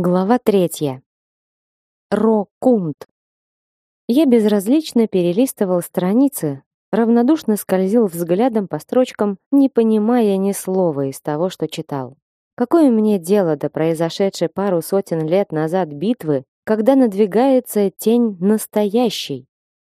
Глава третья. Ро-кунт. Я безразлично перелистывал страницы, равнодушно скользил взглядом по строчкам, не понимая ни слова из того, что читал. Какое мне дело до произошедшей пару сотен лет назад битвы, когда надвигается тень настоящей?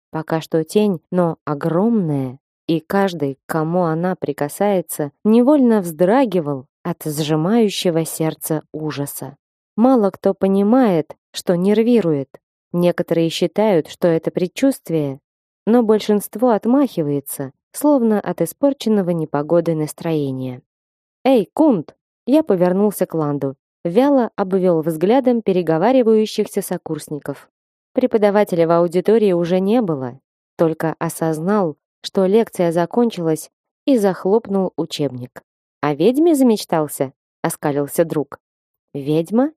Пока что тень, но огромная, и каждый, к кому она прикасается, невольно вздрагивал от сжимающего сердца ужаса. Мало кто понимает, что нервирует. Некоторые считают, что это предчувствие, но большинство отмахивается, словно от испорченного непогодой настроения. «Эй, Кунт!» Я повернулся к Ланду, вяло обвел взглядом переговаривающихся сокурсников. Преподавателя в аудитории уже не было, только осознал, что лекция закончилась и захлопнул учебник. «О ведьме замечтался?» — оскалился друг. «Ведьма?»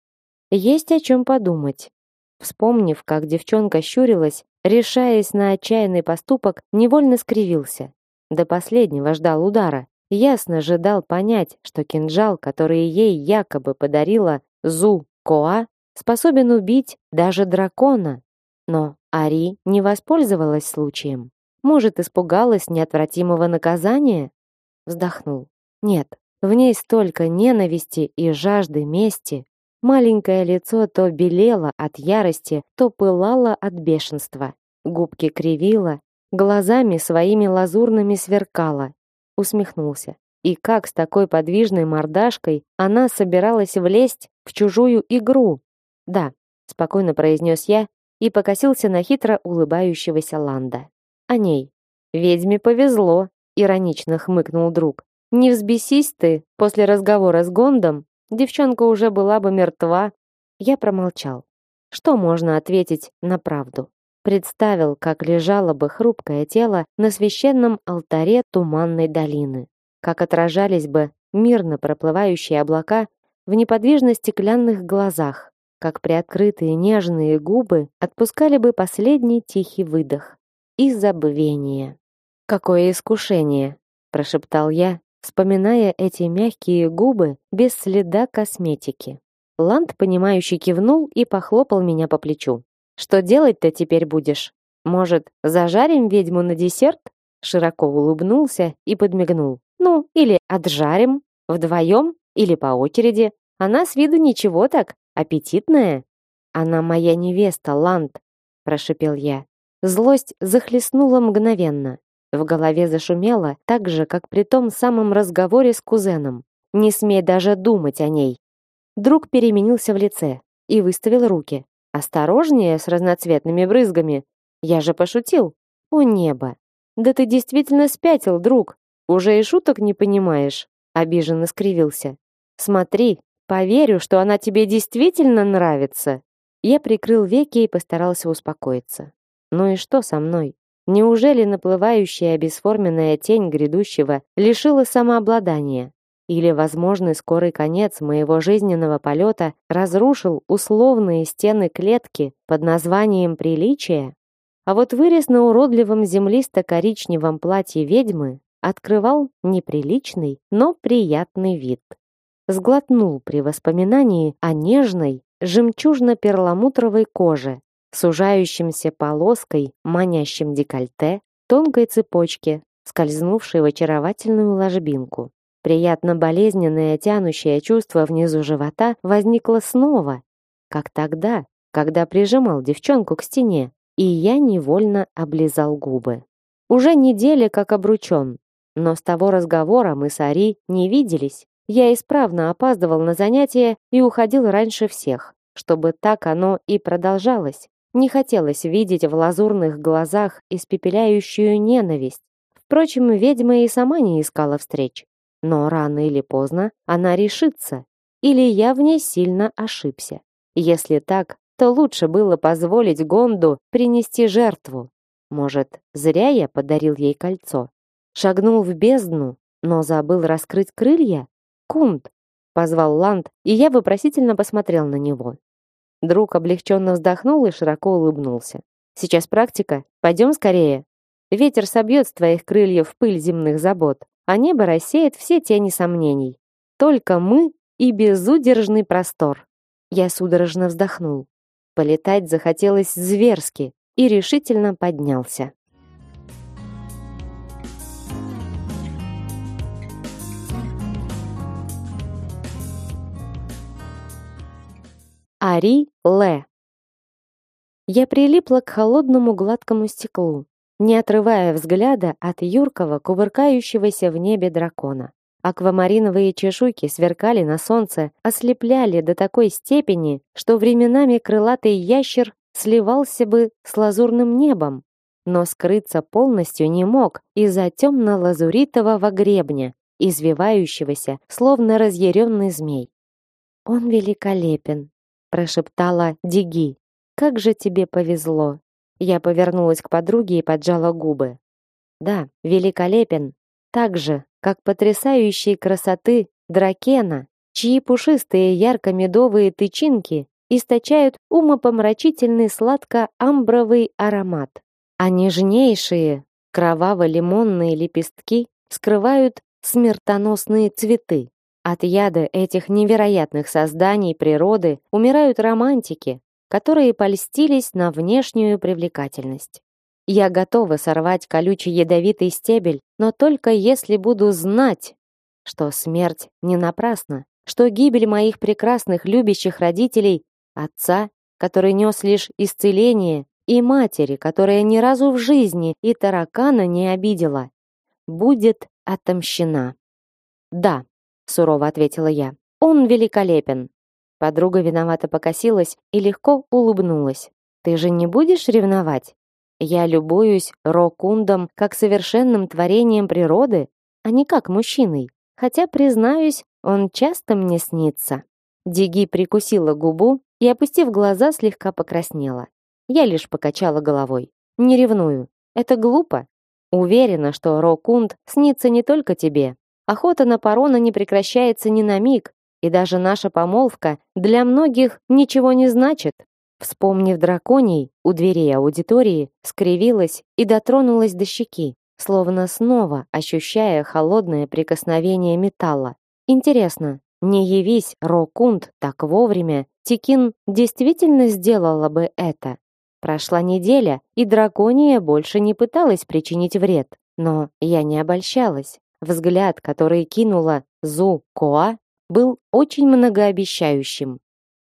Есть о чем подумать. Вспомнив, как девчонка щурилась, решаясь на отчаянный поступок, невольно скривился. До последнего ждал удара. Ясно же дал понять, что кинжал, который ей якобы подарила Зу Коа, способен убить даже дракона. Но Ари не воспользовалась случаем. Может, испугалась неотвратимого наказания? Вздохнул. Нет, в ней столько ненависти и жажды мести, Маленькое лицо то белело от ярости, то пылало от бешенства. Губки кривило, глазами своими лазурными сверкало. Усмехнулся. И как с такой подвижной мордашкой она собиралась влезть в чужую игру? Да, спокойно произнес я и покосился на хитро улыбающегося Ланда. О ней. Ведьме повезло, иронично хмыкнул друг. Не взбесись ты после разговора с Гондом, девчонка уже была бы мертва. Я промолчал. Что можно ответить на правду? Представил, как лежало бы хрупкое тело на священном алтаре туманной долины, как отражались бы мирно проплывающие облака в неподвижно стеклянных глазах, как приоткрытые нежные губы отпускали бы последний тихий выдох и забвение. Какое искушение, прошептал я, вспоминая эти мягкие губы без следа косметики. Ланд, понимающе кивнул и похлопал меня по плечу. «Что делать-то теперь будешь? Может, зажарим ведьму на десерт?» Широко улыбнулся и подмигнул. «Ну, или отжарим? Вдвоем? Или по очереди? Она с виду ничего так, аппетитная». «Она моя невеста, Ланд», — прошипел я. Злость захлестнула мгновенно. В голове зашумело, так же, как при том самом разговоре с кузеном. Не смей даже думать о ней. Друг переменился в лице и выставил руки. Осторожнее с разноцветными брызгами. Я же пошутил. О небо. Да ты действительно спятил, друг. Уже и шуток не понимаешь, обиженно скривился. Смотри, поверю, что она тебе действительно нравится. Я прикрыл веки и постарался успокоиться. Ну и что со мной? Неужели наплывающая бесформенная тень грядущего лишила самообладания? Или возможный скорый конец моего жизненного полета разрушил условные стены клетки под названием «приличие»? А вот вырез на уродливом землисто-коричневом платье ведьмы открывал неприличный, но приятный вид. Сглотнул при воспоминании о нежной, жемчужно-перламутровой коже, сужающимся полоской, манящим декольте, тонкой цепочке, скользнувшей в очаровательную ложбинку. Приятно болезненное тянущее чувство внизу живота возникло снова, как тогда, когда прижимал девчонку к стене, и я невольно облизал губы. Уже неделя как обручен, но с того разговора мы с Ари не виделись. Я исправно опаздывал на занятия и уходил раньше всех, чтобы так оно и продолжалось. Не хотелось видеть в лазурных глазах испепеляющую ненависть. Впрочем, ведьма и сама не искала встреч. Но рано или поздно она решится. Или я в ней сильно ошибся. Если так, то лучше было позволить Гонду принести жертву. Может, зря я подарил ей кольцо. Шагнул в бездну, но забыл раскрыть крылья? Кунт, позвал Ланд, и я вопросительно посмотрел на него. Друг облегченно вздохнул и широко улыбнулся. «Сейчас практика. Пойдем скорее. Ветер собьет с твоих крыльев пыль земных забот, а небо рассеет все тени сомнений. Только мы и безудержный простор». Я судорожно вздохнул. Полетать захотелось зверски и решительно поднялся. Ари Ле. Я прилипла к холодному гладкому стеклу, не отрывая взгляда от юркого, кувыркающегося в небе дракона. Аквамариновые чешуйки сверкали на солнце, ослепляли до такой степени, что временами крылатый ящер сливался бы с лазурным небом, но скрыться полностью не мог из-за темно-лазуритового гребня, извивающегося, словно разъяренный змей. «Он великолепен», прошептала Диги. Как же тебе повезло. Я повернулась к подруге и поджала губы. Да, великолепен, так же, как потрясающей красоты дракена, чьи пушистые ярко-медовые тычинки источают умопомрачительный сладко-амбровый аромат, а нежнейшие кроваво-лимонные лепестки скрывают смертоносные цветы. От яда этих невероятных созданий природы умирают романтики, которые польстились на внешнюю привлекательность. Я готова сорвать колючий ядовитый стебель, но только если буду знать, что смерть не напрасна, что гибель моих прекрасных любящих родителей, отца, который нес лишь исцеление, и матери, которая ни разу в жизни и таракана не обидела, будет отомщена. Да, сурово ответила я. Он великолепен. Подруга виновато покосилась и легко улыбнулась. Ты же не будешь ревновать? Я любуюсь Рокундом как совершенным творением природы, а не как мужчиной. Хотя, признаюсь, он часто мне снится. Диги прикусила губу и, опустив глаза, слегка покраснела. Я лишь покачала головой. Не ревную. Это глупо. Уверена, что Рокунд снится не только тебе, Охота на парона не прекращается ни на миг, и даже наша помолвка для многих ничего не значит. Вспомнив драконий, у дверей аудитории скривилась и дотронулась до щеки, словно снова ощущая холодное прикосновение металла. Интересно, не явись Рокунд так вовремя, Тикин действительно сделала бы это. Прошла неделя, и дракония больше не пыталась причинить вред. Но я не обольщалась. Взгляд, который кинула Зу Коа, был очень многообещающим.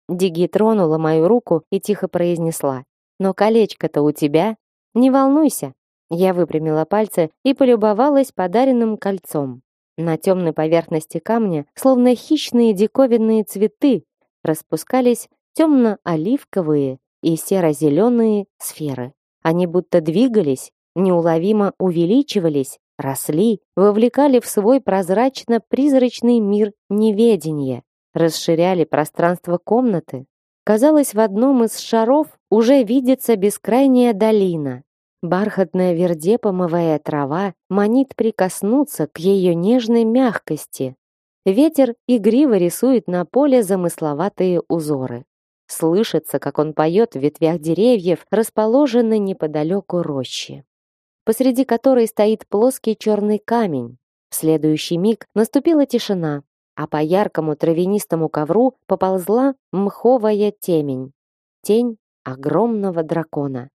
Диги тронула мою руку и тихо произнесла. «Но колечко-то у тебя? Не волнуйся». Я выпрямила пальцы и полюбовалась подаренным кольцом. На темной поверхности камня, словно хищные диковинные цветы, распускались темно-оливковые и серо-зеленые сферы. Они будто двигались, неуловимо увеличивались, росли, вовлекали в свой прозрачно-призрачный мир неведения, расширяли пространство комнаты. Казалось, в одном из шаров уже видится бескрайняя долина. Бархатная вердепомовая трава манит прикоснуться к ее нежной мягкости. Ветер игриво рисует на поле замысловатые узоры. Слышится, как он поет в ветвях деревьев, расположенной неподалеку рощи посреди которой стоит плоский черный камень. В следующий миг наступила тишина, а по яркому травянистому ковру поползла мховая темень. Тень огромного дракона.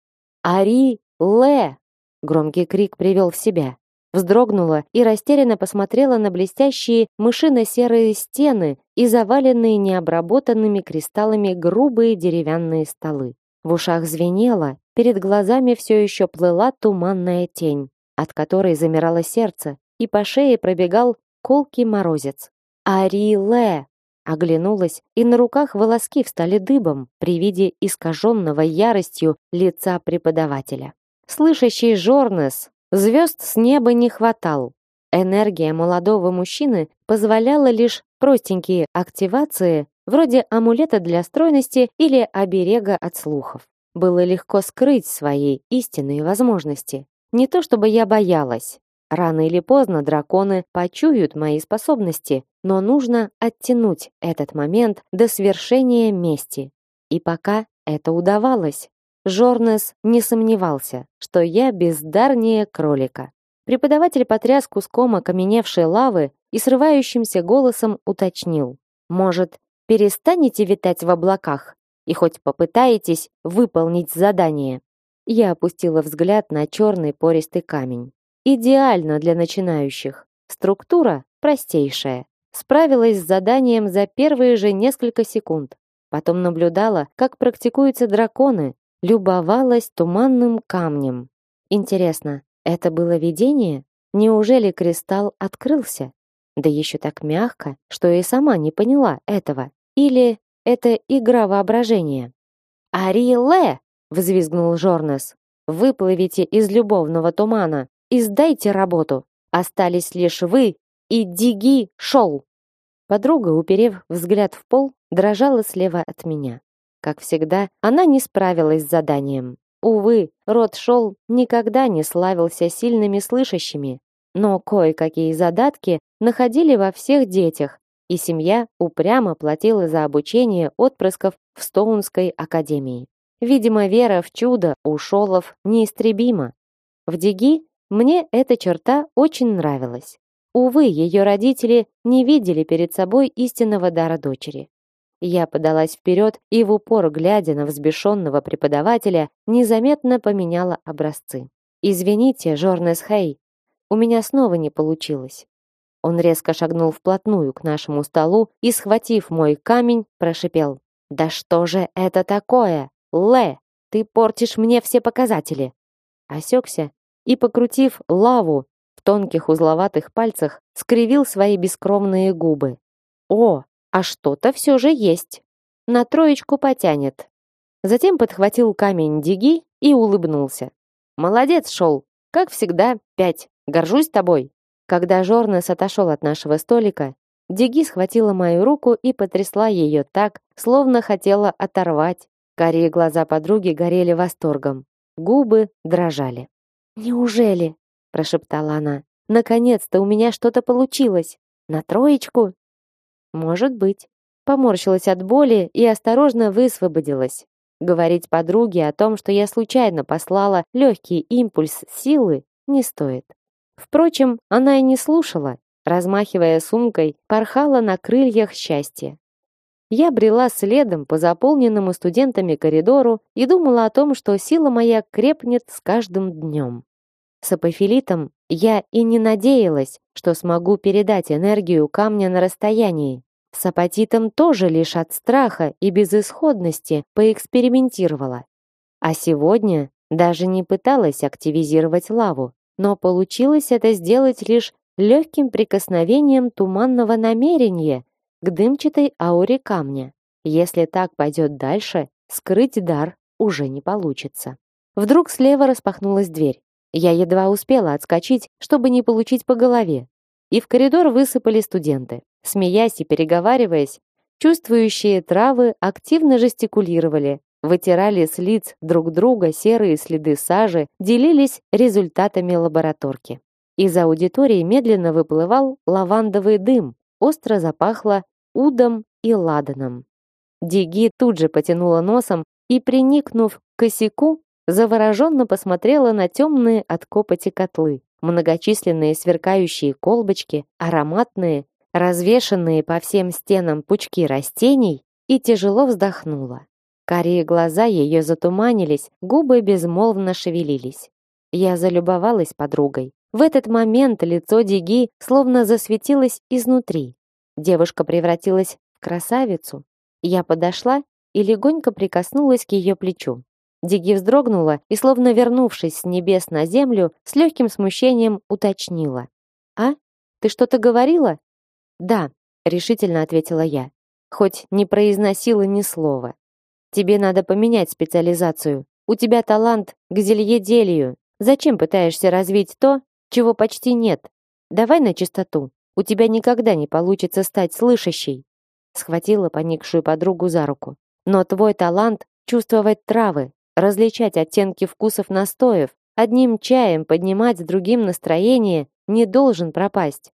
«Ари! Ле!» Громкий крик привел в себя. Вздрогнула и растерянно посмотрела на блестящие мышино-серые стены и заваленные необработанными кристаллами грубые деревянные столы. В ушах звенело, перед глазами все еще плыла туманная тень, от которой замирало сердце, и по шее пробегал колкий морозец. «Ариле!» Оглянулась, и на руках волоски встали дыбом при виде искаженного яростью лица преподавателя. Слышащий Жорнес, звезд с неба не хватал. Энергия молодого мужчины позволяла лишь простенькие активации вроде амулета для стройности или оберега от слухов. Было легко скрыть свои истинные возможности. Не то чтобы я боялась. Рано или поздно драконы почуют мои способности, но нужно оттянуть этот момент до свершения мести. И пока это удавалось, Жорнес не сомневался, что я бездарнее кролика. Преподаватель потряс куском окаменевшей лавы и срывающимся голосом уточнил. Может, перестанете витать в облаках и хоть попытаетесь выполнить задание. Я опустила взгляд на черный пористый камень. Идеально для начинающих. Структура простейшая. Справилась с заданием за первые же несколько секунд. Потом наблюдала, как практикуются драконы, любовалась туманным камнем. Интересно, это было видение? Неужели кристалл открылся? Да еще так мягко, что и сама не поняла этого. Или это игра воображения? «Ариле!» — взвизгнул Жорнес. «Выплывите из любовного тумана и сдайте работу. Остались лишь вы и Диги Шоу». Подруга, уперев взгляд в пол, дрожала слева от меня. Как всегда, она не справилась с заданием. Увы, род Шол никогда не славился сильными слышащими, но кое-какие задатки находили во всех детях, и семья упрямо платила за обучение отпрысков в Стоунской академии. Видимо, вера в чудо у Шолов неистребима. В Диги мне эта черта очень нравилась. Увы, ее родители не видели перед собой истинного дара дочери. Я подалась вперед и в упор, глядя на взбешенного преподавателя, незаметно поменяла образцы. «Извините, Жорнес Хей, у меня снова не получилось». Он резко шагнул вплотную к нашему столу и, схватив мой камень, прошипел. «Да что же это такое? Ле, ты портишь мне все показатели!» Осекся и, покрутив лаву в тонких узловатых пальцах, скривил свои бескромные губы. «О, а что-то все же есть. На троечку потянет. Затем подхватил камень Диги и улыбнулся. Молодец, шел. Как всегда, пять. Горжусь тобой. Когда Жорнес отошел от нашего столика, Диги схватила мою руку и потрясла ее так, словно хотела оторвать. Карие глаза подруги горели восторгом. Губы дрожали. «Неужели?» – прошептала она. «Наконец-то у меня что-то получилось. На троечку?» Может быть. Поморщилась от боли и осторожно высвободилась. Говорить подруге о том, что я случайно послала легкий импульс силы, не стоит. Впрочем, она и не слушала, размахивая сумкой, порхала на крыльях счастья. Я брела следом по заполненному студентами коридору и думала о том, что сила моя крепнет с каждым днем. С апофилитом я и не надеялась, что смогу передать энергию камня на расстоянии. С апатитом тоже лишь от страха и безысходности поэкспериментировала. А сегодня даже не пыталась активизировать лаву, но получилось это сделать лишь легким прикосновением туманного намерения к дымчатой ауре камня. Если так пойдет дальше, скрыть дар уже не получится. Вдруг слева распахнулась дверь. Я едва успела отскочить, чтобы не получить по голове. И в коридор высыпали студенты. Смеясь и переговариваясь, чувствующие травы активно жестикулировали, вытирали с лиц друг друга серые следы сажи, делились результатами лабораторки. Из аудитории медленно выплывал лавандовый дым, остро запахло удом и ладаном. Диги тут же потянула носом и, приникнув к косяку, завороженно посмотрела на темные от копоти котлы, многочисленные сверкающие колбочки, ароматные, развешанные по всем стенам пучки растений, и тяжело вздохнула. Карие глаза ее затуманились, губы безмолвно шевелились. Я залюбовалась подругой. В этот момент лицо Диги словно засветилось изнутри. Девушка превратилась в красавицу. Я подошла и легонько прикоснулась к ее плечу. Диги вздрогнула и, словно вернувшись с небес на землю, с легким смущением уточнила. «А? Ты что-то говорила?» «Да», — решительно ответила я, хоть не произносила ни слова. «Тебе надо поменять специализацию. У тебя талант к зельеделию. Зачем пытаешься развить то, чего почти нет? Давай на чистоту. У тебя никогда не получится стать слышащей». Схватила поникшую подругу за руку. «Но твой талант — чувствовать травы, различать оттенки вкусов настоев, одним чаем поднимать другим настроение не должен пропасть.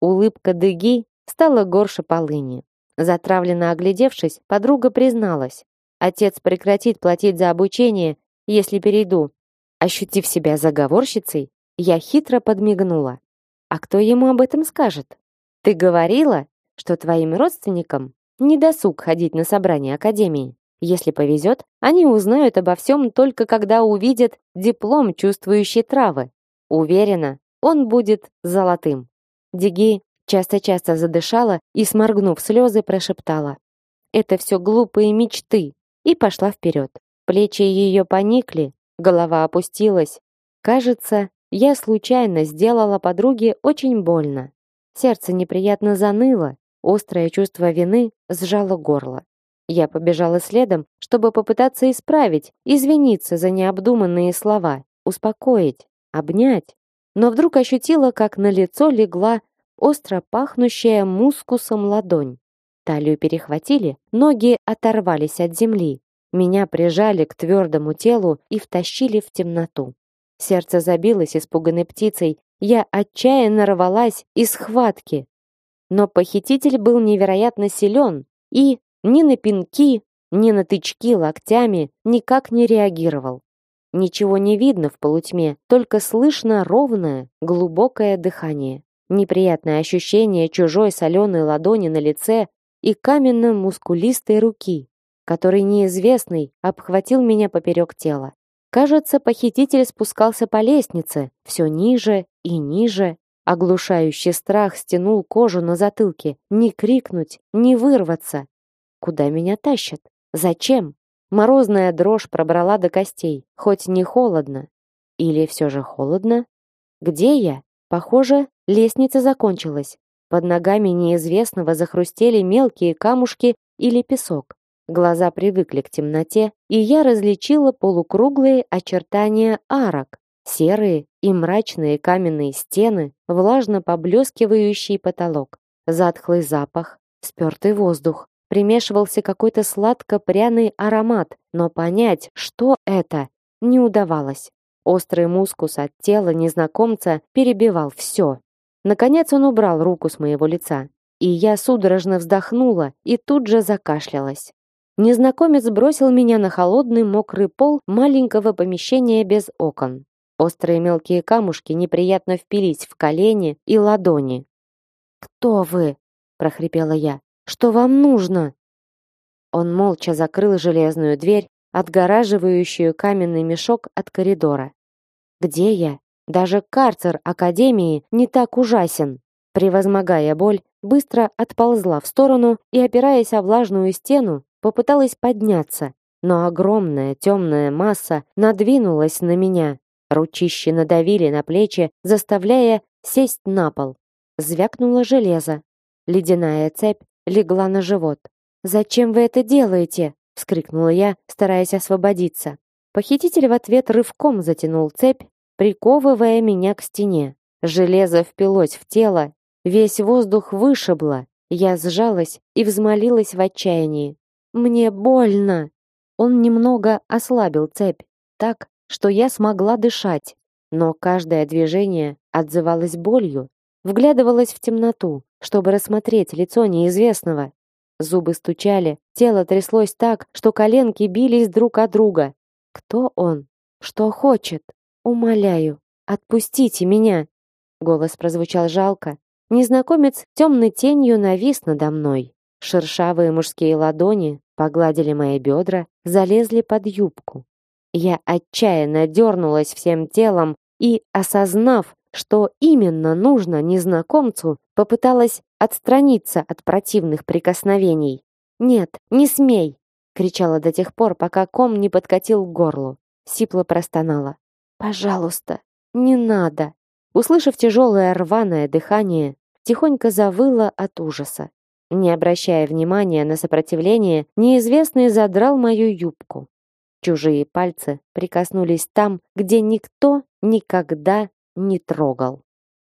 Улыбка Дыги стала горше полыни. Затравленно оглядевшись, подруга призналась. Отец прекратит платить за обучение, если перейду. Ощутив себя заговорщицей, я хитро подмигнула. А кто ему об этом скажет? Ты говорила, что твоим родственникам не досуг ходить на собрания академии. Если повезет, они узнают обо всем только когда увидят диплом чувствующей травы. Уверена, он будет золотым. Диги часто-часто задышала и, сморгнув слезы, прошептала. «Это все глупые мечты!» И пошла вперед. Плечи ее поникли, голова опустилась. Кажется, я случайно сделала подруге очень больно. Сердце неприятно заныло, острое чувство вины сжало горло. Я побежала следом, чтобы попытаться исправить, извиниться за необдуманные слова, успокоить, обнять. Но вдруг ощутила, как на лицо легла остро пахнущая мускусом ладонь. Талию перехватили, ноги оторвались от земли. Меня прижали к твердому телу и втащили в темноту. Сердце забилось испуганной птицей. Я отчаянно рвалась из схватки. Но похититель был невероятно силен и, ни на пинки, ни на тычки локтями никак не реагировал. Ничего не видно в полутьме, только слышно ровное, глубокое дыхание. Неприятное ощущение чужой соленой ладони на лице и каменно-мускулистой руки, который неизвестный обхватил меня поперек тела. Кажется, похититель спускался по лестнице, все ниже и ниже. Оглушающий страх стянул кожу на затылке. Не крикнуть, не вырваться. Куда меня тащат? Зачем? Морозная дрожь пробрала до костей, хоть не холодно. Или все же холодно? Где я? Похоже, лестница закончилась. Под ногами неизвестного захрустели мелкие камушки или песок. Глаза привыкли к темноте, и я различила полукруглые очертания арок, серые и мрачные каменные стены, влажно поблескивающий потолок, затхлый запах, спертый воздух примешивался какой-то сладко-пряный аромат, но понять, что это, не удавалось. Острый мускус от тела незнакомца перебивал все. Наконец он убрал руку с моего лица, и я судорожно вздохнула и тут же закашлялась. Незнакомец бросил меня на холодный мокрый пол маленького помещения без окон. Острые мелкие камушки неприятно впились в колени и ладони. «Кто вы?» – прохрипела я. Что вам нужно?» Он молча закрыл железную дверь, отгораживающую каменный мешок от коридора. «Где я? Даже карцер Академии не так ужасен!» Превозмогая боль, быстро отползла в сторону и, опираясь о влажную стену, попыталась подняться, но огромная темная масса надвинулась на меня. Ручищи надавили на плечи, заставляя сесть на пол. Звякнуло железо. Ледяная цепь легла на живот. «Зачем вы это делаете?» — вскрикнула я, стараясь освободиться. Похититель в ответ рывком затянул цепь, приковывая меня к стене. Железо впилось в тело, весь воздух вышибло. Я сжалась и взмолилась в отчаянии. «Мне больно!» Он немного ослабил цепь, так, что я смогла дышать, но каждое движение отзывалось болью, вглядывалась в темноту, чтобы рассмотреть лицо неизвестного. Зубы стучали, тело тряслось так, что коленки бились друг от друга. Кто он? Что хочет? Умоляю, отпустите меня. Голос прозвучал жалко. Незнакомец темной тенью навис надо мной. Шершавые мужские ладони погладили мои бедра, залезли под юбку. Я отчаянно дернулась всем телом и, осознав, что именно нужно незнакомцу, попыталась отстраниться от противных прикосновений. «Нет, не смей!» — кричала до тех пор, пока ком не подкатил к горлу. Сипло простонала. «Пожалуйста, не надо!» Услышав тяжелое рваное дыхание, тихонько завыла от ужаса. Не обращая внимания на сопротивление, неизвестный задрал мою юбку. Чужие пальцы прикоснулись там, где никто никогда не трогал.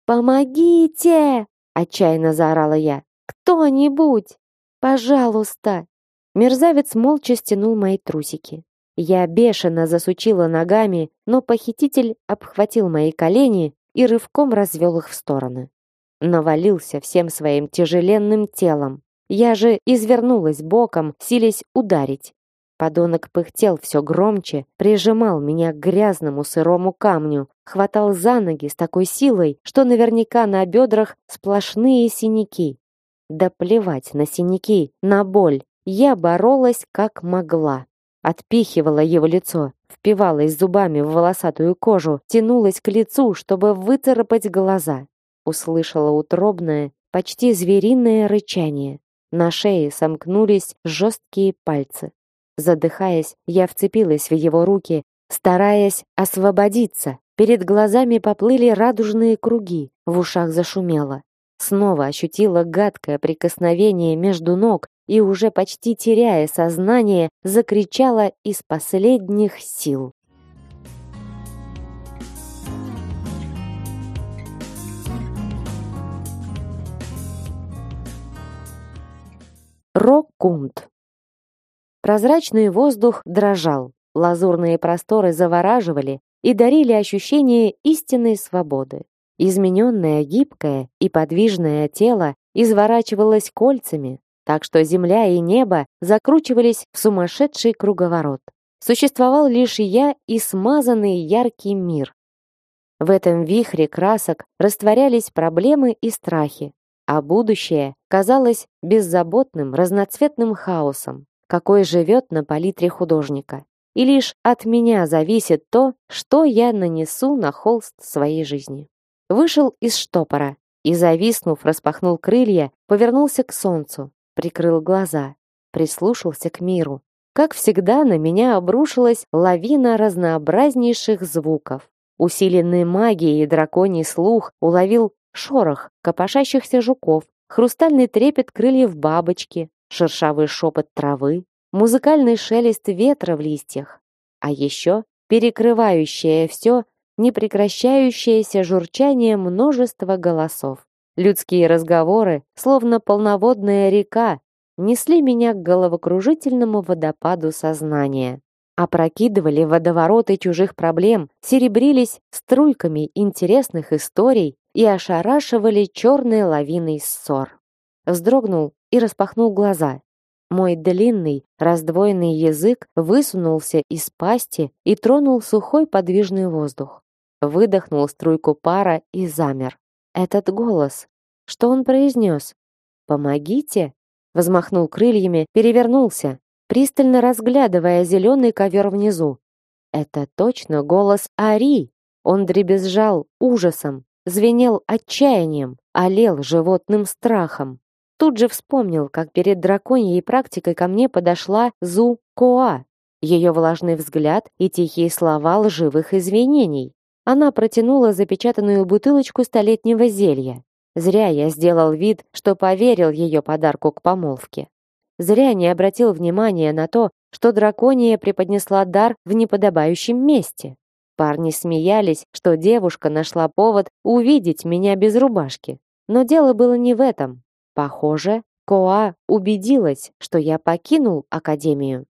«Помогите!» — отчаянно заорала я. «Кто-нибудь! Пожалуйста!» Мерзавец молча стянул мои трусики. Я бешено засучила ногами, но похититель обхватил мои колени и рывком развел их в стороны. Навалился всем своим тяжеленным телом. Я же извернулась боком, силясь ударить. Подонок пыхтел все громче, прижимал меня к грязному сырому камню, хватал за ноги с такой силой, что наверняка на бедрах сплошные синяки. Да плевать на синяки, на боль. Я боролась как могла. Отпихивала его лицо, впивалась зубами в волосатую кожу, тянулась к лицу, чтобы выцарапать глаза. Услышала утробное, почти звериное рычание. На шее сомкнулись жесткие пальцы. Задыхаясь, я вцепилась в его руки, стараясь освободиться. Перед глазами поплыли радужные круги, в ушах зашумело. Снова ощутила гадкое прикосновение между ног и уже почти теряя сознание, закричала из последних сил. Роккунд. Прозрачный воздух дрожал, лазурные просторы завораживали и дарили ощущение истинной свободы. Измененное гибкое и подвижное тело изворачивалось кольцами, так что земля и небо закручивались в сумасшедший круговорот. Существовал лишь я и смазанный яркий мир. В этом вихре красок растворялись проблемы и страхи, а будущее казалось беззаботным разноцветным хаосом, какой живет на палитре художника. И лишь от меня зависит то, что я нанесу на холст своей жизни. Вышел из штопора и, зависнув, распахнул крылья, повернулся к солнцу, прикрыл глаза, прислушался к миру. Как всегда, на меня обрушилась лавина разнообразнейших звуков. Усиленный магией драконий слух уловил шорох копошащихся жуков, хрустальный трепет крыльев бабочки, шершавый шепот травы, музыкальный шелест ветра в листьях, а еще перекрывающее все непрекращающееся журчание множества голосов. Людские разговоры, словно полноводная река, несли меня к головокружительному водопаду сознания. Опрокидывали водовороты чужих проблем, серебрились струйками интересных историй и ошарашивали черной лавиной ссор. Вздрогнул и распахнул глаза. Мой длинный, раздвоенный язык высунулся из пасти и тронул сухой подвижный воздух. Выдохнул струйку пара и замер. Этот голос. Что он произнес? «Помогите?» Взмахнул крыльями, перевернулся, пристально разглядывая зеленый ковер внизу. Это точно голос Ари. Он дребезжал ужасом, звенел отчаянием, олел животным страхом. Тут же вспомнил, как перед драконьей практикой ко мне подошла Зу Коа. Ее влажный взгляд и тихие слова лживых извинений. Она протянула запечатанную бутылочку столетнего зелья. Зря я сделал вид, что поверил ее подарку к помолвке. Зря не обратил внимания на то, что дракония преподнесла дар в неподобающем месте. Парни смеялись, что девушка нашла повод увидеть меня без рубашки. Но дело было не в этом. Похоже, Коа убедилась, что я покинул академию.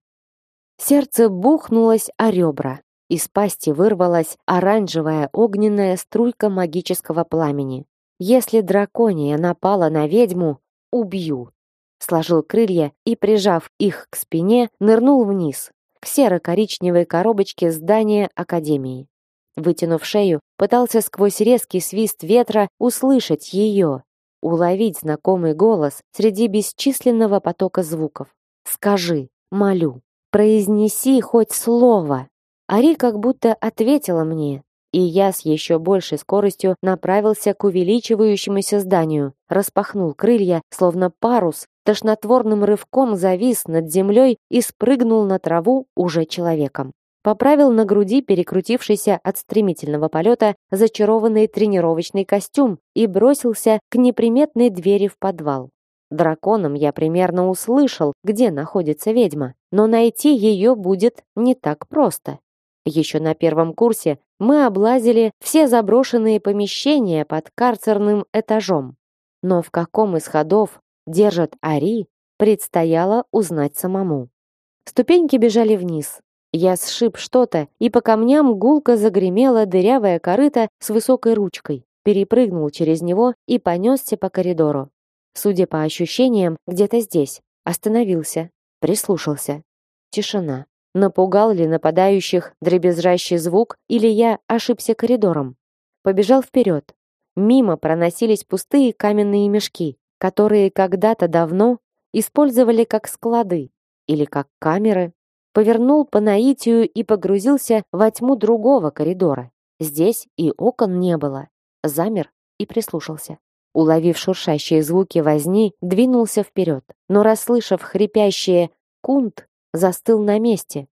Сердце бухнулось о ребра. Из пасти вырвалась оранжевая огненная струйка магического пламени. Если дракония напала на ведьму, убью. Сложил крылья и, прижав их к спине, нырнул вниз, к серо-коричневой коробочке здания Академии. Вытянув шею, пытался сквозь резкий свист ветра услышать ее, уловить знакомый голос среди бесчисленного потока звуков. «Скажи, молю, произнеси хоть слово!» Ари как будто ответила мне, и я с еще большей скоростью направился к увеличивающемуся зданию, распахнул крылья, словно парус, тошнотворным рывком завис над землей и спрыгнул на траву уже человеком. Поправил на груди перекрутившийся от стремительного полета зачарованный тренировочный костюм и бросился к неприметной двери в подвал. Драконом я примерно услышал, где находится ведьма, но найти ее будет не так просто. Еще на первом курсе мы облазили все заброшенные помещения под карцерным этажом. Но в каком из ходов держат Ари, предстояло узнать самому. Ступеньки бежали вниз. Я сшиб что-то, и по камням гулко загремела дырявая корыта с высокой ручкой. Перепрыгнул через него и понесся по коридору. Судя по ощущениям, где-то здесь. Остановился, прислушался. Тишина. Напугал ли нападающих дребезжащий звук, или я ошибся коридором? Побежал вперед. Мимо проносились пустые каменные мешки, которые когда-то давно использовали как склады или как камеры, повернул по наитию и погрузился во тьму другого коридора. Здесь и окон не было. Замер и прислушался. Уловив шуршащие звуки возни, двинулся вперед, но, расслышав хрипящее «кунт», застыл на месте.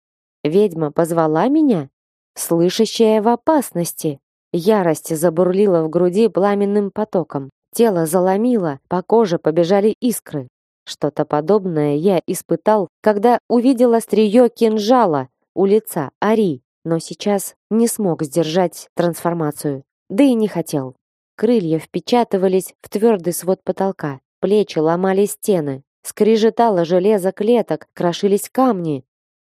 Ведьма позвала меня? Слышащая в опасности. Ярость забурлила в груди пламенным потоком. Тело заломило, по коже побежали искры. Что-то подобное я испытал, когда увидел острие кинжала у лица Ари, но сейчас не смог сдержать трансформацию, да и не хотел. Крылья впечатывались в твердый свод потолка, плечи ломали стены, скрежетало железо клеток, крошились камни.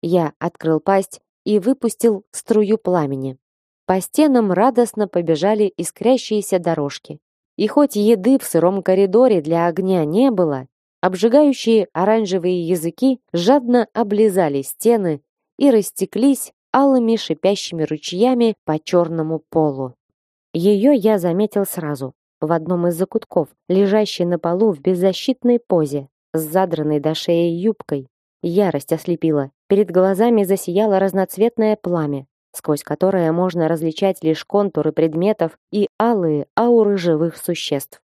Я открыл пасть и выпустил струю пламени. По стенам радостно побежали искрящиеся дорожки. И хоть еды в сыром коридоре для огня не было, обжигающие оранжевые языки жадно облизали стены и растеклись алыми шипящими ручьями по черному полу. Ее я заметил сразу, в одном из закутков, лежащей на полу в беззащитной позе, с задранной до шеи юбкой. Ярость ослепила. Перед глазами засияло разноцветное пламя сквозь которое можно различать лишь контуры предметов и алые ауры живых существ.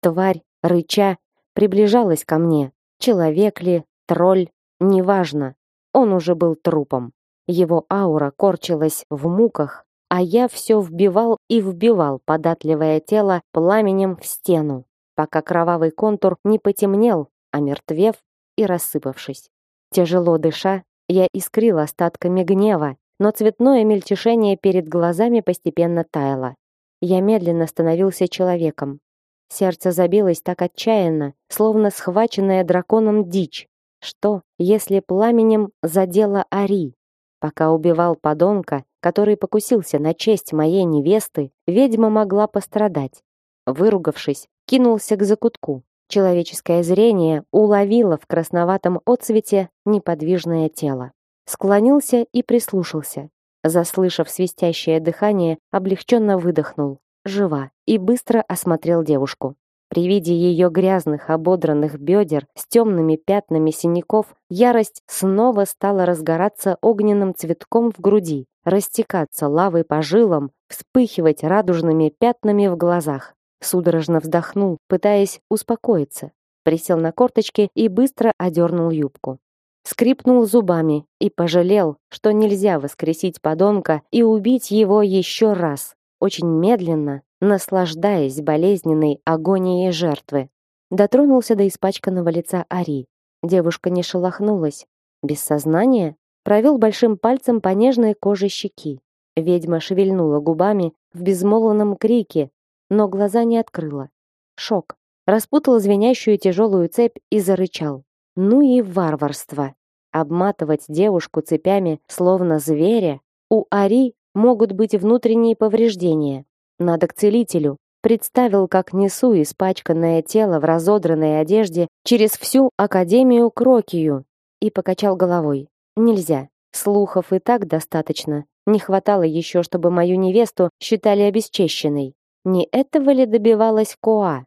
Тварь, рыча, приближалась ко мне. Человек ли, тролль, неважно. Он уже был трупом. Его аура корчилась в муках, а я все вбивал и вбивал податливое тело пламенем в стену, пока кровавый контур не потемнел, омертвев и рассыпавшись. Тяжело дыша, я искрил остатками гнева, но цветное мельтешение перед глазами постепенно таяло. Я медленно становился человеком. Сердце забилось так отчаянно, словно схваченная драконом дичь. Что, если пламенем задело Ари? Пока убивал подонка, который покусился на честь моей невесты, ведьма могла пострадать. Выругавшись, кинулся к закутку. Человеческое зрение уловило в красноватом отсвете неподвижное тело склонился и прислушался. Заслышав свистящее дыхание, облегченно выдохнул. Жива. И быстро осмотрел девушку. При виде ее грязных, ободранных бедер с темными пятнами синяков, ярость снова стала разгораться огненным цветком в груди, растекаться лавой по жилам, вспыхивать радужными пятнами в глазах. Судорожно вздохнул, пытаясь успокоиться. Присел на корточки и быстро одернул юбку скрипнул зубами и пожалел, что нельзя воскресить подонка и убить его еще раз, очень медленно, наслаждаясь болезненной агонией жертвы. Дотронулся до испачканного лица Ари. Девушка не шелохнулась. Без сознания провел большим пальцем по нежной коже щеки. Ведьма шевельнула губами в безмолвном крике, но глаза не открыла. Шок. Распутал звенящую тяжелую цепь и зарычал. Ну и варварство. Обматывать девушку цепями, словно зверя. У Ари могут быть внутренние повреждения. Надо к целителю. Представил, как несу испачканное тело в разодранной одежде через всю Академию Крокию и покачал головой. Нельзя. Слухов и так достаточно. Не хватало еще, чтобы мою невесту считали обесчещенной. Не этого ли добивалась Коа?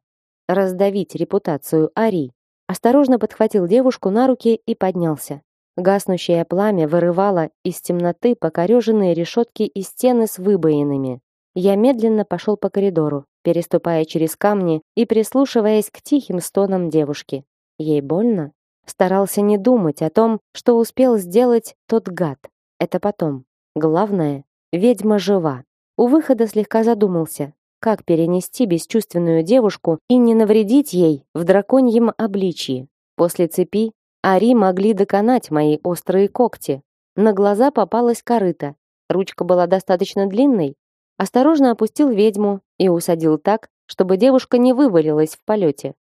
Раздавить репутацию Ари. Осторожно подхватил девушку на руки и поднялся. Гаснущее пламя вырывало из темноты покореженные решетки и стены с выбоинами. Я медленно пошел по коридору, переступая через камни и прислушиваясь к тихим стонам девушки. Ей больно? Старался не думать о том, что успел сделать тот гад. Это потом. Главное, ведьма жива. У выхода слегка задумался, как перенести бесчувственную девушку и не навредить ей в драконьем обличье. После цепи Ари могли доконать мои острые когти. На глаза попалась корыта. Ручка была достаточно длинной. Осторожно опустил ведьму и усадил так, чтобы девушка не вывалилась в полете.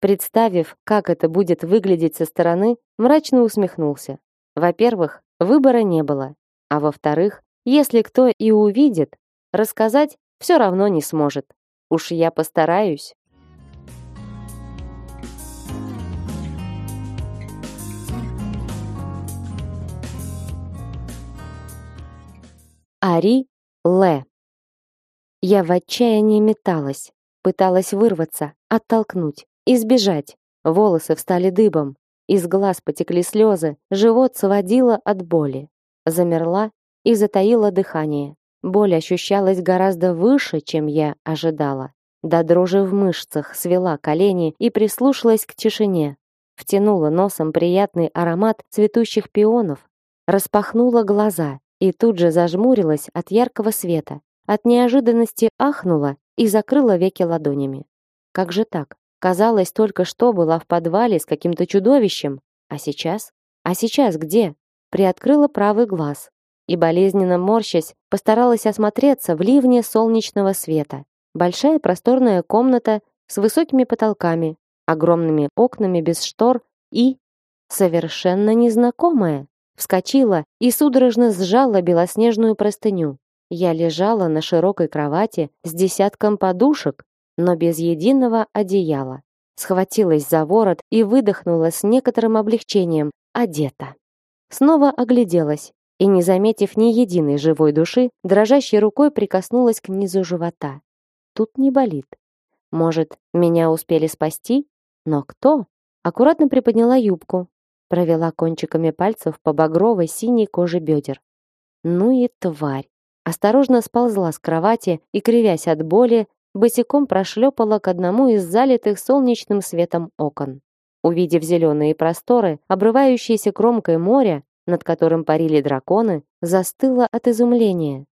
Представив, как это будет выглядеть со стороны, мрачно усмехнулся. Во-первых, выбора не было. А во-вторых, если кто и увидит, рассказать все равно не сможет. Уж я постараюсь. Ари Ле. Я в отчаянии металась, пыталась вырваться, оттолкнуть, избежать. Волосы встали дыбом, из глаз потекли слезы, живот сводило от боли. Замерла и затаила дыхание. Боль ощущалась гораздо выше, чем я ожидала. До дрожи в мышцах свела колени и прислушалась к тишине. Втянула носом приятный аромат цветущих пионов, распахнула глаза и тут же зажмурилась от яркого света. От неожиданности ахнула и закрыла веки ладонями. Как же так? Казалось, только что была в подвале с каким-то чудовищем, а сейчас? А сейчас где? Приоткрыла правый глаз и болезненно морщась, постаралась осмотреться в ливне солнечного света. Большая просторная комната с высокими потолками, огромными окнами без штор и совершенно незнакомая. Вскочила и судорожно сжала белоснежную простыню. Я лежала на широкой кровати с десятком подушек, но без единого одеяла. Схватилась за ворот и выдохнула с некоторым облегчением. Одета. Снова огляделась и, не заметив ни единой живой души, дрожащей рукой прикоснулась к низу живота. Тут не болит. Может, меня успели спасти? Но кто? Аккуратно приподняла юбку, провела кончиками пальцев по багровой синей коже бедер. Ну и тварь. Осторожно сползла с кровати и, кривясь от боли, босиком прошлепала к одному из залитых солнечным светом окон. Увидев зеленые просторы, обрывающиеся кромкой моря, над которым парили драконы, застыла от изумления.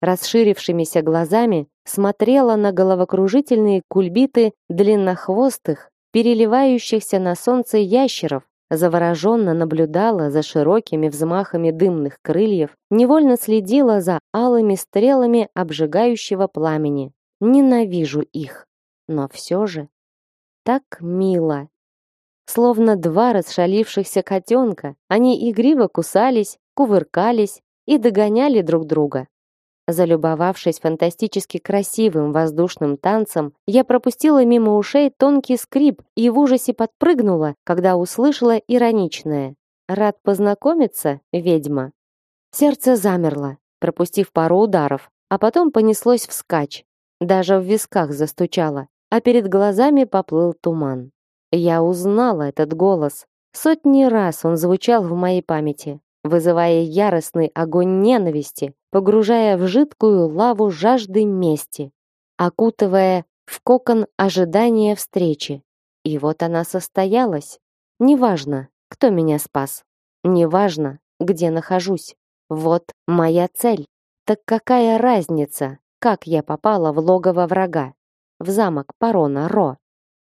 Расширившимися глазами смотрела на головокружительные кульбиты длиннохвостых, переливающихся на солнце ящеров, завороженно наблюдала за широкими взмахами дымных крыльев, невольно следила за алыми стрелами обжигающего пламени. Ненавижу их, но все же так мило. Словно два расшалившихся котенка, они игриво кусались, кувыркались и догоняли друг друга. Залюбовавшись фантастически красивым воздушным танцем, я пропустила мимо ушей тонкий скрип и в ужасе подпрыгнула, когда услышала ироничное: "Рад познакомиться, ведьма". Сердце замерло, пропустив пару ударов, а потом понеслось вскачь. Даже в висках застучало, а перед глазами поплыл туман. Я узнала этот голос. Сотни раз он звучал в моей памяти, вызывая яростный огонь ненависти, погружая в жидкую лаву жажды мести, окутывая в кокон ожидания встречи. И вот она состоялась. Неважно, кто меня спас. Неважно, где нахожусь. Вот моя цель. Так какая разница, как я попала в логово врага? В замок Парона Ро.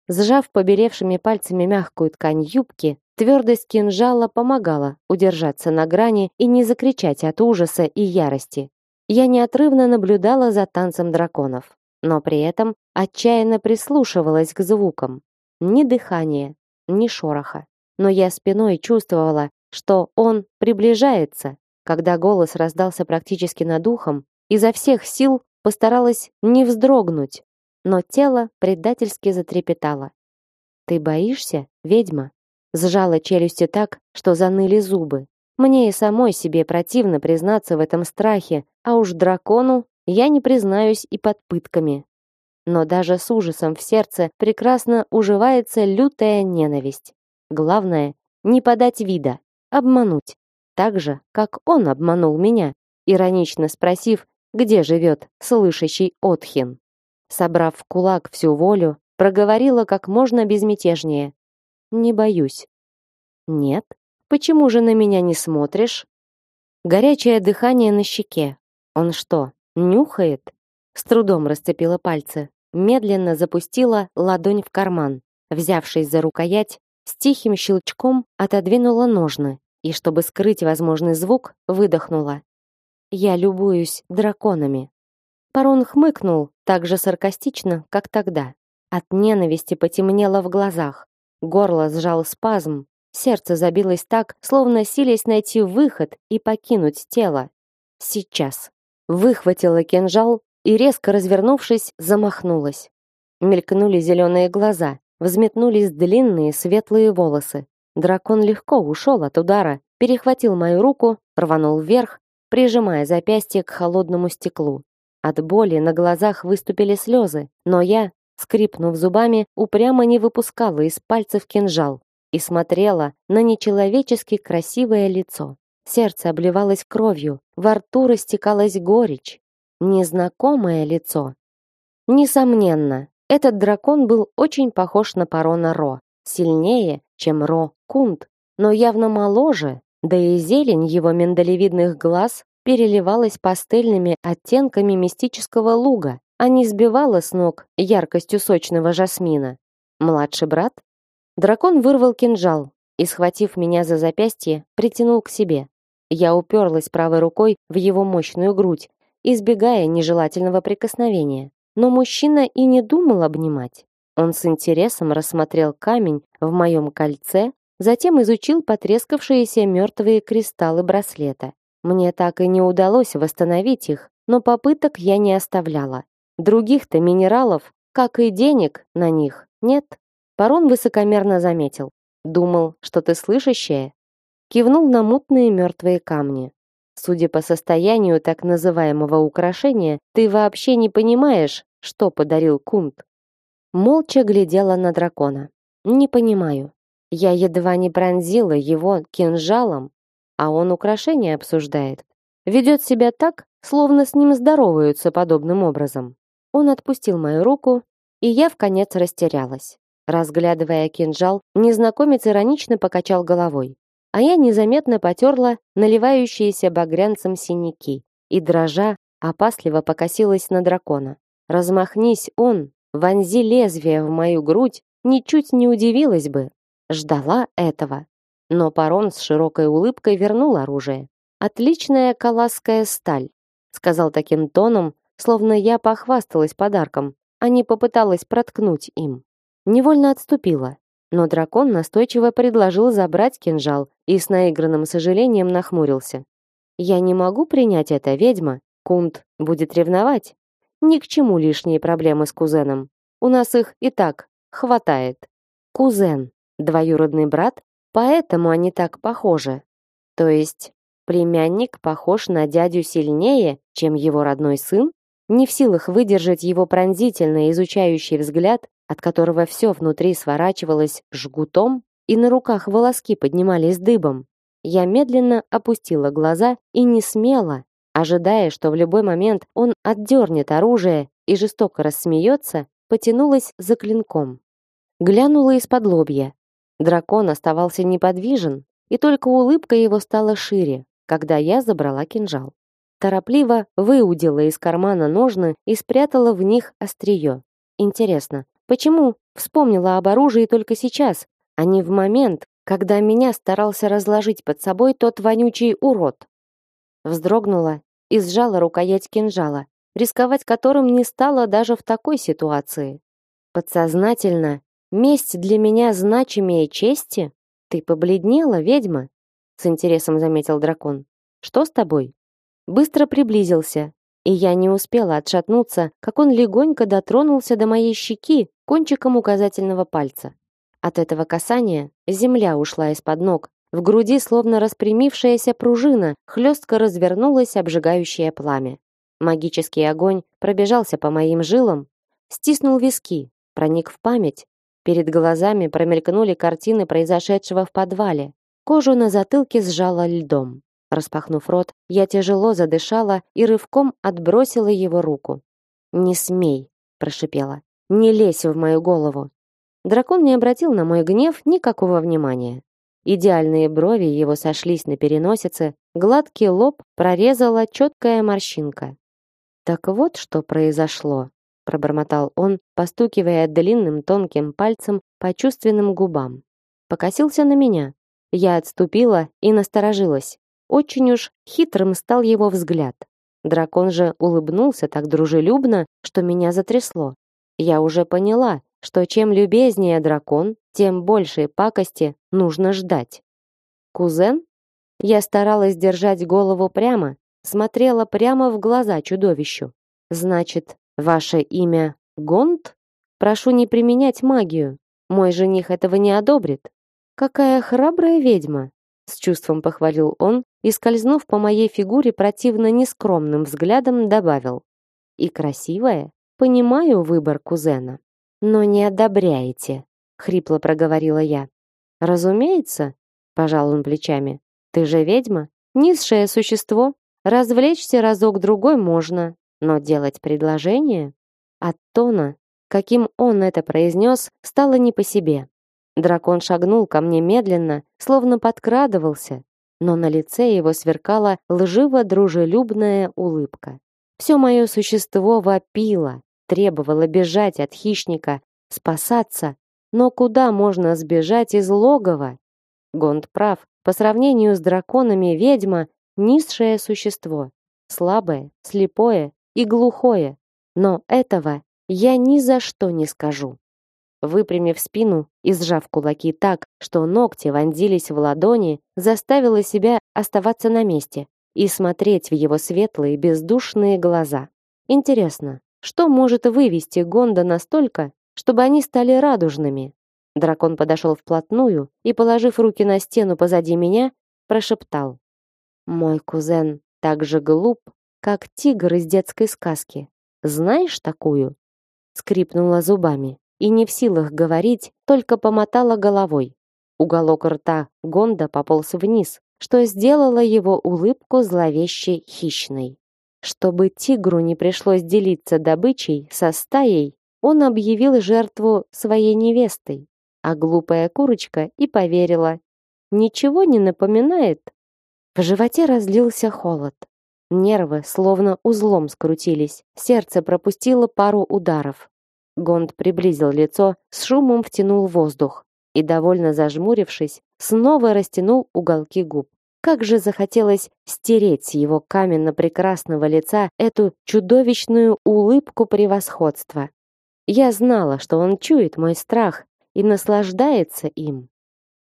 Сжав побелевшими пальцами мягкую ткань юбки, твердость кинжала помогала удержаться на грани и не закричать от ужаса и ярости. Я неотрывно наблюдала за танцем драконов, но при этом отчаянно прислушивалась к звукам. Ни дыхания, ни шороха. Но я спиной чувствовала, что он приближается. Когда голос раздался практически над ухом, изо всех сил постаралась не вздрогнуть, но тело предательски затрепетало. «Ты боишься, ведьма?» Сжала челюсти так, что заныли зубы. Мне и самой себе противно признаться в этом страхе, а уж дракону я не признаюсь и под пытками. Но даже с ужасом в сердце прекрасно уживается лютая ненависть. Главное — не подать вида, обмануть. Так же, как он обманул меня, иронично спросив, где живет слышащий Отхин. Собрав в кулак всю волю, проговорила как можно безмятежнее. «Не боюсь». «Нет? Почему же на меня не смотришь?» Горячее дыхание на щеке. Он что, нюхает? С трудом расцепила пальцы, медленно запустила ладонь в карман. Взявшись за рукоять, с тихим щелчком отодвинула ножны и, чтобы скрыть возможный звук, выдохнула. «Я любуюсь драконами». Парон хмыкнул так же саркастично, как тогда. От ненависти потемнело в глазах. Горло сжал спазм, сердце забилось так, словно силясь найти выход и покинуть тело. Сейчас. Выхватила кинжал и, резко развернувшись, замахнулась. Мелькнули зеленые глаза, взметнулись длинные светлые волосы. Дракон легко ушел от удара, перехватил мою руку, рванул вверх, прижимая запястье к холодному стеклу. От боли на глазах выступили слезы, но я, скрипнув зубами, упрямо не выпускала из пальцев кинжал и смотрела на нечеловечески красивое лицо. Сердце обливалось кровью, во рту растекалась горечь. Незнакомое лицо. Несомненно, этот дракон был очень похож на Парона Ро, сильнее, чем Ро Кунт, но явно моложе, да и зелень его миндалевидных глаз переливалась пастельными оттенками мистического луга, а не сбивала с ног яркостью сочного жасмина. Младший брат? Дракон вырвал кинжал и, схватив меня за запястье, притянул к себе. Я уперлась правой рукой в его мощную грудь, избегая нежелательного прикосновения. Но мужчина и не думал обнимать. Он с интересом рассмотрел камень в моем кольце, затем изучил потрескавшиеся мертвые кристаллы браслета. Мне так и не удалось восстановить их, но попыток я не оставляла. Других-то минералов, как и денег на них, нет. Парон высокомерно заметил. Думал, что ты слышащая? Кивнул на мутные мертвые камни. Судя по состоянию так называемого украшения, ты вообще не понимаешь, что подарил Кунт. Молча глядела на дракона. Не понимаю. Я едва не пронзила его кинжалом, а он украшения обсуждает. Ведет себя так, словно с ним здороваются подобным образом. Он отпустил мою руку, и я в конец растерялась. Разглядывая кинжал, незнакомец иронично покачал головой а я незаметно потерла наливающиеся багрянцем синяки и, дрожа, опасливо покосилась на дракона. Размахнись он, вонзи лезвие в мою грудь, ничуть не удивилась бы. Ждала этого. Но Парон с широкой улыбкой вернул оружие. «Отличная каласская сталь», сказал таким тоном, словно я похвасталась подарком, а не попыталась проткнуть им. Невольно отступила, но дракон настойчиво предложил забрать кинжал и с наигранным сожалением нахмурился. «Я не могу принять это, ведьма. Кунт будет ревновать. Ни к чему лишние проблемы с кузеном. У нас их и так хватает. Кузен, двоюродный брат, поэтому они так похожи. То есть племянник похож на дядю сильнее, чем его родной сын? Не в силах выдержать его пронзительно изучающий взгляд, от которого все внутри сворачивалось жгутом, и на руках волоски поднимались дыбом. Я медленно опустила глаза и не смела, ожидая, что в любой момент он отдернет оружие и жестоко рассмеется, потянулась за клинком. Глянула из-под лобья. Дракон оставался неподвижен, и только улыбка его стала шире, когда я забрала кинжал. Торопливо выудила из кармана ножны и спрятала в них острие. Интересно, Почему вспомнила об оружии только сейчас, а не в момент, когда меня старался разложить под собой тот вонючий урод? Вздрогнула и сжала рукоять кинжала, рисковать которым не стала даже в такой ситуации. Подсознательно, месть для меня значимее чести? Ты побледнела, ведьма? С интересом заметил дракон. Что с тобой? Быстро приблизился, и я не успела отшатнуться, как он легонько дотронулся до моей щеки кончиком указательного пальца. От этого касания земля ушла из-под ног, в груди словно распрямившаяся пружина хлестко развернулось обжигающее пламя. Магический огонь пробежался по моим жилам, стиснул виски, проник в память. Перед глазами промелькнули картины произошедшего в подвале. Кожу на затылке сжало льдом. Распахнув рот, я тяжело задышала и рывком отбросила его руку. «Не смей!» – прошипела. «Не лезь в мою голову!» Дракон не обратил на мой гнев никакого внимания. Идеальные брови его сошлись на переносице, гладкий лоб прорезала четкая морщинка. «Так вот, что произошло», — пробормотал он, постукивая длинным тонким пальцем по чувственным губам. Покосился на меня. Я отступила и насторожилась. Очень уж хитрым стал его взгляд. Дракон же улыбнулся так дружелюбно, что меня затрясло. Я уже поняла, что чем любезнее дракон, тем больше пакости нужно ждать. Кузен? Я старалась держать голову прямо, смотрела прямо в глаза чудовищу. Значит, ваше имя Гонт? Прошу не применять магию. Мой жених этого не одобрит. Какая храбрая ведьма, с чувством похвалил он и, скользнув по моей фигуре противно нескромным взглядом, добавил. И красивая. Понимаю выбор кузена. но не одобряете, хрипло проговорила я. Разумеется, пожал он плечами. Ты же ведьма, низшее существо. Развлечься разок другой можно, но делать предложение от тона, каким он это произнес, стало не по себе. Дракон шагнул ко мне медленно, словно подкрадывался, но на лице его сверкала лживо-дружелюбная улыбка. Все мое существо вопило, требовало бежать от хищника, спасаться, но куда можно сбежать из логова? Гонд прав, по сравнению с драконами ведьма — низшее существо, слабое, слепое и глухое. Но этого я ни за что не скажу. Выпрямив спину и сжав кулаки так, что ногти вонзились в ладони, заставила себя оставаться на месте и смотреть в его светлые бездушные глаза. Интересно, что может вывести Гонда настолько, чтобы они стали радужными? Дракон подошел вплотную и, положив руки на стену позади меня, прошептал. «Мой кузен так же глуп, как тигр из детской сказки. Знаешь такую?» Скрипнула зубами и не в силах говорить, только помотала головой. Уголок рта Гонда пополз вниз, что сделало его улыбку зловеще хищной. Чтобы тигру не пришлось делиться добычей со стаей, он объявил жертву своей невестой, а глупая курочка и поверила. Ничего не напоминает? В животе разлился холод. Нервы словно узлом скрутились, сердце пропустило пару ударов. Гонд приблизил лицо, с шумом втянул воздух и, довольно зажмурившись, снова растянул уголки губ. Как же захотелось стереть с его каменно-прекрасного лица эту чудовищную улыбку превосходства. Я знала, что он чует мой страх и наслаждается им.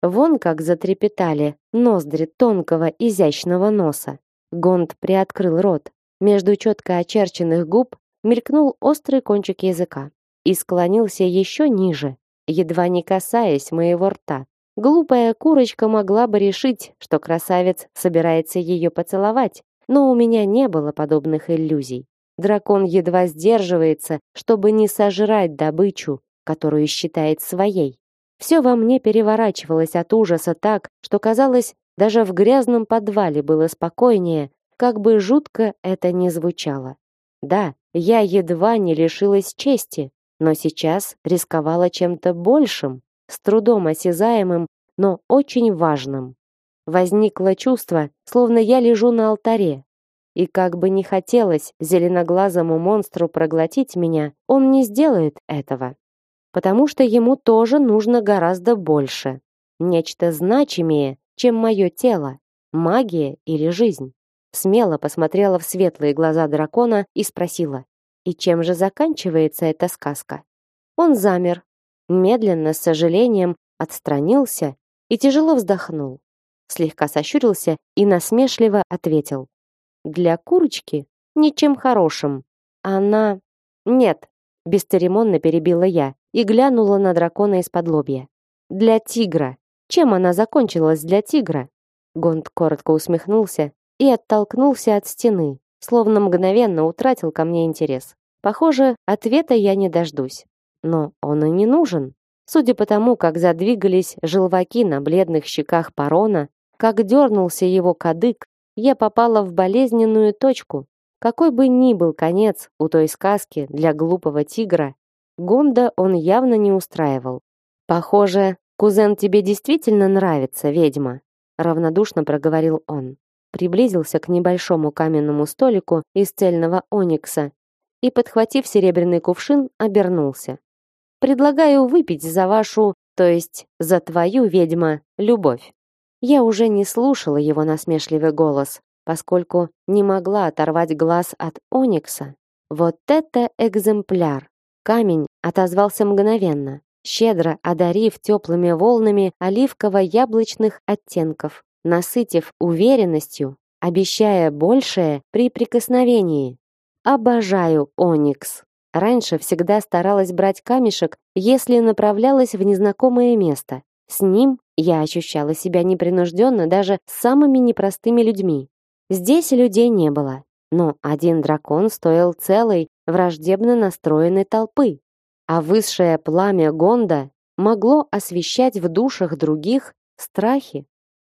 Вон как затрепетали ноздри тонкого изящного носа. Гонд приоткрыл рот. Между четко очерченных губ мелькнул острый кончик языка и склонился еще ниже, едва не касаясь моего рта. Глупая курочка могла бы решить, что красавец собирается ее поцеловать, но у меня не было подобных иллюзий. Дракон едва сдерживается, чтобы не сожрать добычу, которую считает своей. Все во мне переворачивалось от ужаса так, что казалось, даже в грязном подвале было спокойнее, как бы жутко это ни звучало. Да, я едва не лишилась чести, но сейчас рисковала чем-то большим, с трудом осязаемым, но очень важным. Возникло чувство, словно я лежу на алтаре. И как бы не хотелось зеленоглазому монстру проглотить меня, он не сделает этого. Потому что ему тоже нужно гораздо больше. Нечто значимее, чем мое тело, магия или жизнь. Смело посмотрела в светлые глаза дракона и спросила, и чем же заканчивается эта сказка? Он замер, медленно, с сожалением, отстранился и тяжело вздохнул. Слегка сощурился и насмешливо ответил. Для курочки ничем хорошим. Она... Нет, бесцеремонно перебила я и глянула на дракона из-под лобья. Для тигра. Чем она закончилась для тигра? Гонд коротко усмехнулся и оттолкнулся от стены, словно мгновенно утратил ко мне интерес. Похоже, ответа я не дождусь. Но он и не нужен. Судя по тому, как задвигались желваки на бледных щеках Парона, как дернулся его кадык, я попала в болезненную точку. Какой бы ни был конец у той сказки для глупого тигра, Гонда он явно не устраивал. «Похоже, кузен тебе действительно нравится, ведьма», равнодушно проговорил он приблизился к небольшому каменному столику из цельного оникса и, подхватив серебряный кувшин, обернулся. «Предлагаю выпить за вашу, то есть за твою, ведьма, любовь». Я уже не слушала его насмешливый голос, поскольку не могла оторвать глаз от оникса. Вот это экземпляр! Камень отозвался мгновенно, щедро одарив теплыми волнами оливково-яблочных оттенков насытив уверенностью, обещая большее при прикосновении. Обожаю оникс. Раньше всегда старалась брать камешек, если направлялась в незнакомое место. С ним я ощущала себя непринужденно даже с самыми непростыми людьми. Здесь людей не было, но один дракон стоил целой, враждебно настроенной толпы. А высшее пламя Гонда могло освещать в душах других страхи.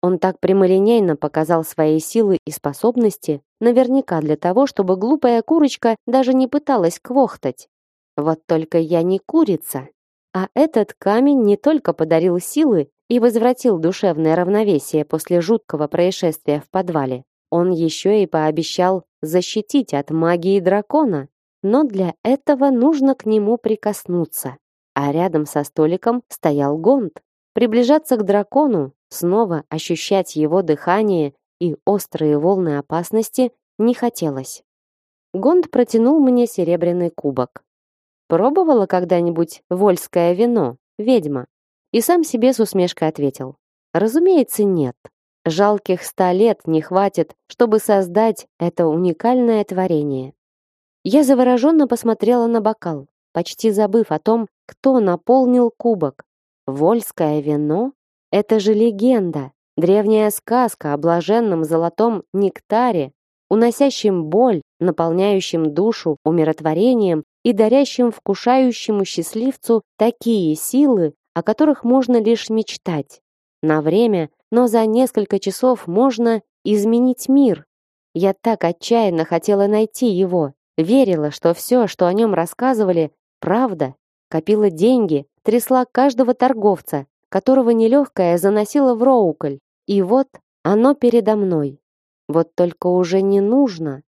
Он так прямолинейно показал свои силы и способности, наверняка для того, чтобы глупая курочка даже не пыталась квохтать. Вот только я не курица. А этот камень не только подарил силы и возвратил душевное равновесие после жуткого происшествия в подвале, он еще и пообещал защитить от магии дракона. Но для этого нужно к нему прикоснуться. А рядом со столиком стоял Гонд. Приближаться к дракону, снова ощущать его дыхание и острые волны опасности не хотелось. Гонд протянул мне серебряный кубок. Пробовала когда-нибудь вольское вино, ведьма? И сам себе с усмешкой ответил. Разумеется, нет. Жалких ста лет не хватит, чтобы создать это уникальное творение. Я завороженно посмотрела на бокал, почти забыв о том, кто наполнил кубок. Вольское вино? Это же легенда, древняя сказка о блаженном золотом нектаре, уносящем боль, наполняющем душу умиротворением и дарящим вкушающему счастливцу такие силы, о которых можно лишь мечтать. На время, но за несколько часов можно изменить мир. Я так отчаянно хотела найти его, верила, что все, что о нем рассказывали, правда, копила деньги, трясла каждого торговца, которого нелегкая заносила в Роуколь. И вот оно передо мной. Вот только уже не нужно.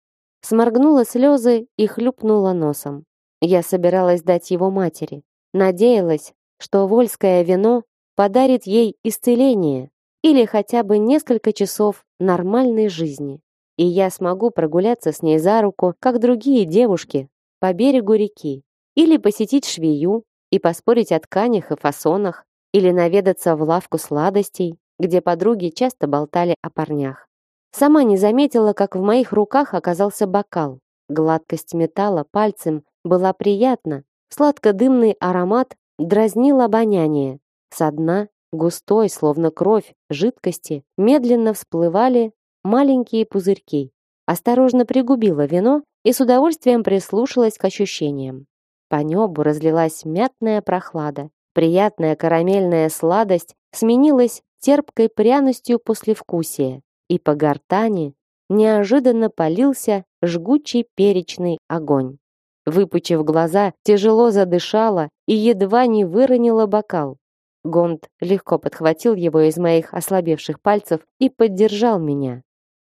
Сморгнула слезы и хлюпнула носом. Я собиралась дать его матери. Надеялась, что вольское вино подарит ей исцеление или хотя бы несколько часов нормальной жизни. И я смогу прогуляться с ней за руку, как другие девушки, по берегу реки, или посетить швею и поспорить о тканях и фасонах, или наведаться в лавку сладостей, где подруги часто болтали о парнях. Сама не заметила, как в моих руках оказался бокал. Гладкость металла пальцем была приятна, сладко-дымный аромат дразнил обоняние. Со дна, густой, словно кровь, жидкости, медленно всплывали маленькие пузырьки. Осторожно пригубила вино и с удовольствием прислушалась к ощущениям. По небу разлилась мятная прохлада. Приятная карамельная сладость сменилась терпкой пряностью послевкусия, и по гортани неожиданно полился жгучий перечный огонь. Выпучив глаза, тяжело задышала и едва не выронила бокал. Гонд легко подхватил его из моих ослабевших пальцев и поддержал меня.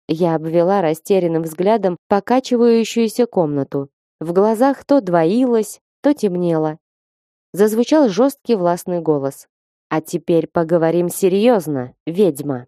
Я обвела растерянным взглядом покачивающуюся комнату. В глазах то двоилось, то темнело. Зазвучал жесткий властный голос. «А теперь поговорим серьезно, ведьма».